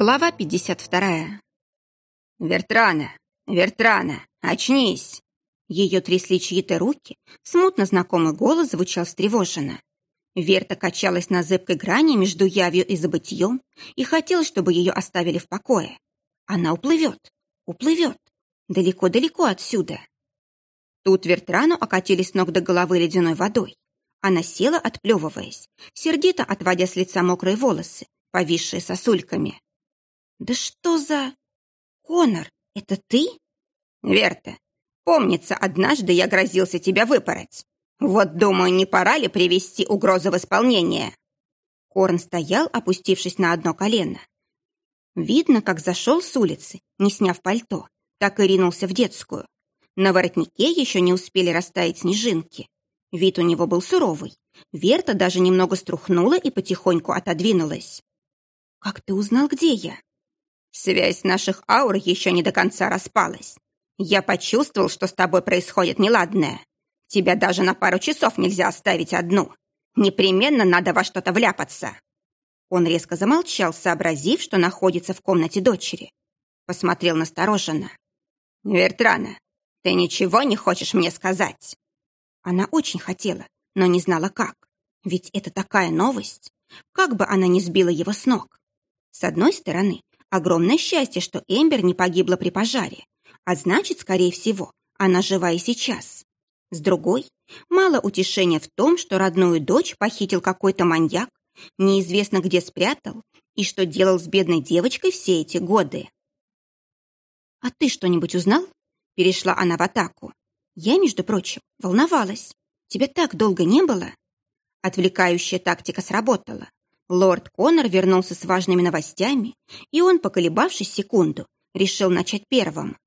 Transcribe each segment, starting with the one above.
Глава 52. «Вертрана! Вертрана! Очнись!» Ее трясли чьи-то руки, смутно знакомый голос звучал встревоженно. Верта качалась на зыбкой грани между явью и забытьем и хотела, чтобы ее оставили в покое. Она уплывет, уплывет, далеко-далеко отсюда. Тут Вертрану окатили с ног до головы ледяной водой. Она села, отплевываясь, сердито отводя с лица мокрые волосы, повисшие сосульками. «Да что за... Конор, это ты?» «Верта, помнится, однажды я грозился тебя выпороть. Вот, думаю, не пора ли привести угрозу в исполнение?» Корн стоял, опустившись на одно колено. Видно, как зашел с улицы, не сняв пальто, так и ринулся в детскую. На воротнике еще не успели растаять снежинки. Вид у него был суровый. Верта даже немного струхнула и потихоньку отодвинулась. «Как ты узнал, где я?» Связь наших аур еще не до конца распалась. Я почувствовал, что с тобой происходит неладное. Тебя даже на пару часов нельзя оставить одну. Непременно надо во что-то вляпаться». Он резко замолчал, сообразив, что находится в комнате дочери. Посмотрел настороженно. «Вертрана, ты ничего не хочешь мне сказать?» Она очень хотела, но не знала как. Ведь это такая новость. Как бы она ни сбила его с ног. С одной стороны, Огромное счастье, что Эмбер не погибла при пожаре, а значит, скорее всего, она жива и сейчас. С другой, мало утешения в том, что родную дочь похитил какой-то маньяк, неизвестно где спрятал и что делал с бедной девочкой все эти годы. «А ты что-нибудь узнал?» Перешла она в атаку. «Я, между прочим, волновалась. Тебя так долго не было?» Отвлекающая тактика сработала. Лорд Коннор вернулся с важными новостями, и он, поколебавшись секунду, решил начать первым.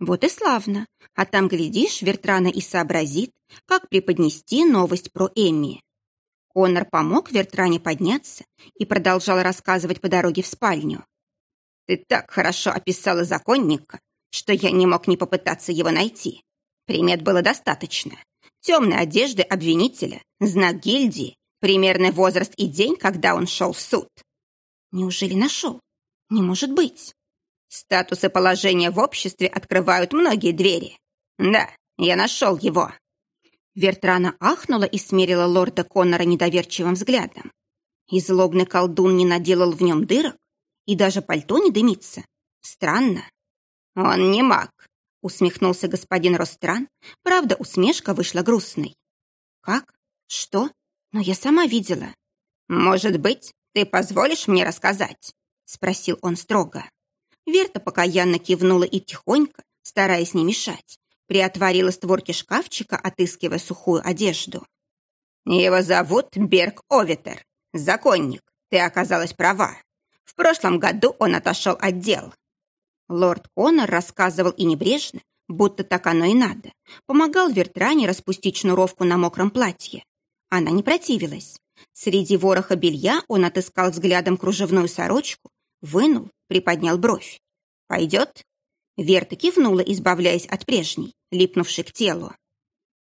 Вот и славно, а там, глядишь, Вертрана и сообразит, как преподнести новость про Эмми. Коннор помог Вертране подняться и продолжал рассказывать по дороге в спальню. «Ты так хорошо описала законника, что я не мог не попытаться его найти. Примет было достаточно. Темной одежды обвинителя, знак гильдии, Примерный возраст и день, когда он шел в суд. Неужели нашел? Не может быть. Статус и положение в обществе открывают многие двери. Да, я нашел его. Вертрана ахнула и смерила лорда Коннора недоверчивым взглядом. И злобный колдун не наделал в нем дырок, и даже пальто не дымится. Странно. Он не маг, усмехнулся господин Ростран. Правда, усмешка вышла грустной. Как? Что? Но я сама видела. Может быть, ты позволишь мне рассказать? Спросил он строго. Верта покаянно кивнула и тихонько, стараясь не мешать, приотворила створки шкафчика, отыскивая сухую одежду. Его зовут Берг Овитер. Законник, ты оказалась права. В прошлом году он отошел от дел. Лорд Коннор рассказывал и небрежно, будто так оно и надо. Помогал Вертране распустить шнуровку на мокром платье. Она не противилась. Среди вороха белья он отыскал взглядом кружевную сорочку, вынул, приподнял бровь. «Пойдет?» Верта кивнула, избавляясь от прежней, липнувшей к телу.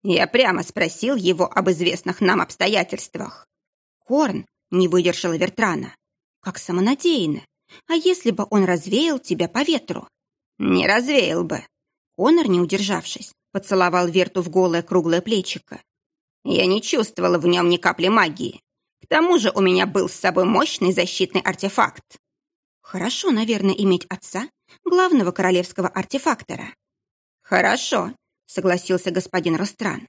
Я прямо спросил его об известных нам обстоятельствах. Корн не выдержала Вертрана. Как самонадеянно. А если бы он развеял тебя по ветру? Не развеял бы. Конор, не удержавшись, поцеловал Верту в голое круглое плечико. Я не чувствовала в нем ни капли магии. К тому же у меня был с собой мощный защитный артефакт. Хорошо, наверное, иметь отца, главного королевского артефактора. Хорошо, согласился господин Ростран.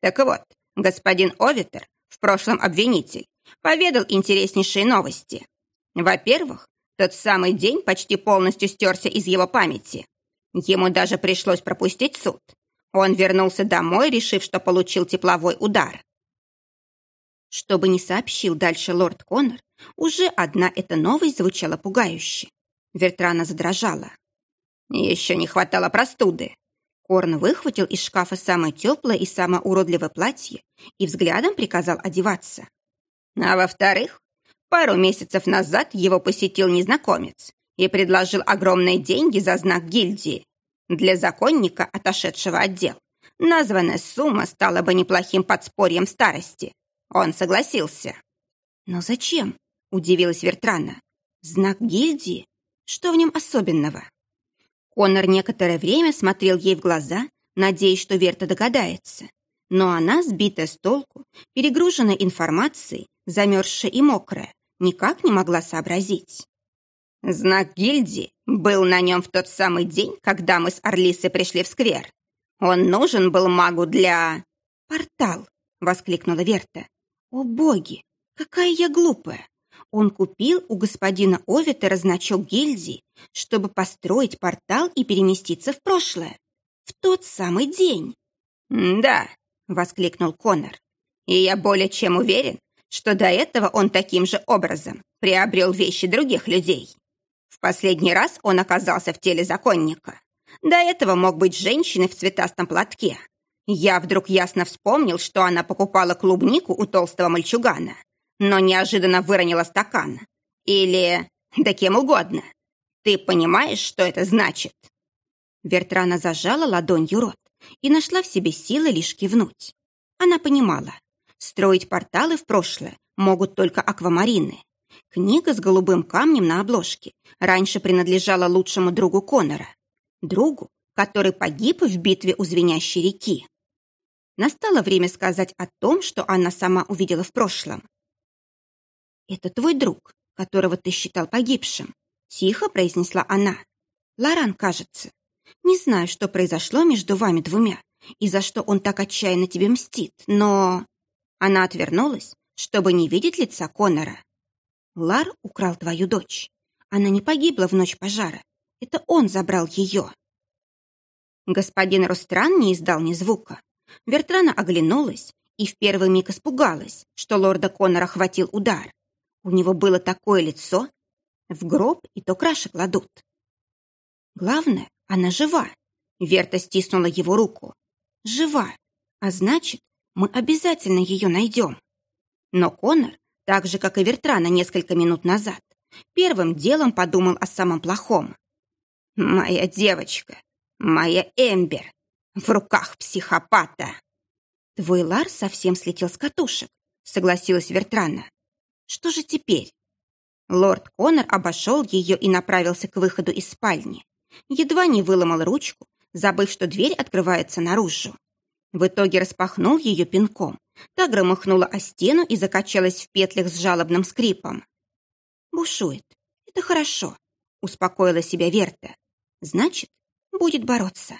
Так вот, господин Овитер, в прошлом обвинитель, поведал интереснейшие новости. Во-первых, тот самый день почти полностью стерся из его памяти. Ему даже пришлось пропустить суд. Он вернулся домой, решив, что получил тепловой удар. Что бы ни сообщил дальше лорд Коннор, уже одна эта новость звучала пугающе. Вертрана задрожала. Еще не хватало простуды. Корн выхватил из шкафа самое теплое и самое уродливое платье и взглядом приказал одеваться. А во-вторых, пару месяцев назад его посетил незнакомец и предложил огромные деньги за знак гильдии. Для законника, отошедшего от дел, названная сумма стала бы неплохим подспорьем старости. Он согласился. «Но зачем?» – удивилась Вертрана. «Знак гильдии? Что в нем особенного? Конор некоторое время смотрел ей в глаза, надеясь, что Верта догадается. Но она, сбитая с толку, перегруженная информацией, замерзшая и мокрая, никак не могла сообразить. Знак гильдии был на нем в тот самый день, когда мы с Орлисой пришли в сквер. Он нужен был магу для... «Портал!» — воскликнула Верта. «О боги! Какая я глупая! Он купил у господина Овитера значок гильдии, чтобы построить портал и переместиться в прошлое. В тот самый день!» «Да!» — воскликнул Конор. «И я более чем уверен, что до этого он таким же образом приобрел вещи других людей. В последний раз он оказался в теле законника. До этого мог быть женщиной в цветастом платке. Я вдруг ясно вспомнил, что она покупала клубнику у толстого мальчугана, но неожиданно выронила стакан. Или... да кем угодно. Ты понимаешь, что это значит?» Вертрана зажала ладонью рот и нашла в себе силы лишь кивнуть. Она понимала, строить порталы в прошлое могут только аквамарины. Книга с голубым камнем на обложке раньше принадлежала лучшему другу Конора, другу, который погиб в битве у звенящей реки. Настало время сказать о том, что она сама увидела в прошлом. «Это твой друг, которого ты считал погибшим», — тихо произнесла она. «Лоран, кажется. Не знаю, что произошло между вами двумя и за что он так отчаянно тебе мстит, но...» Она отвернулась, чтобы не видеть лица Конора. «Лар украл твою дочь. Она не погибла в ночь пожара. Это он забрал ее». Господин Ростран не издал ни звука. Вертрана оглянулась и в первый миг испугалась, что лорда Конора хватил удар. У него было такое лицо. В гроб и то краши кладут. Главное, она жива. Верта стиснула его руку. Жива. А значит, мы обязательно ее найдем. Но Конор, так же, как и Вертрана несколько минут назад, первым делом подумал о самом плохом. «Моя девочка, моя Эмбер, в руках психопата!» «Твой Лар совсем слетел с катушек», — согласилась Вертрана. «Что же теперь?» Лорд Конор обошел ее и направился к выходу из спальни. Едва не выломал ручку, забыв, что дверь открывается наружу. В итоге распахнул ее пинком. Та громыхнула о стену и закачалась в петлях с жалобным скрипом. «Бушует. Это хорошо», — успокоила себя Верта. «Значит, будет бороться».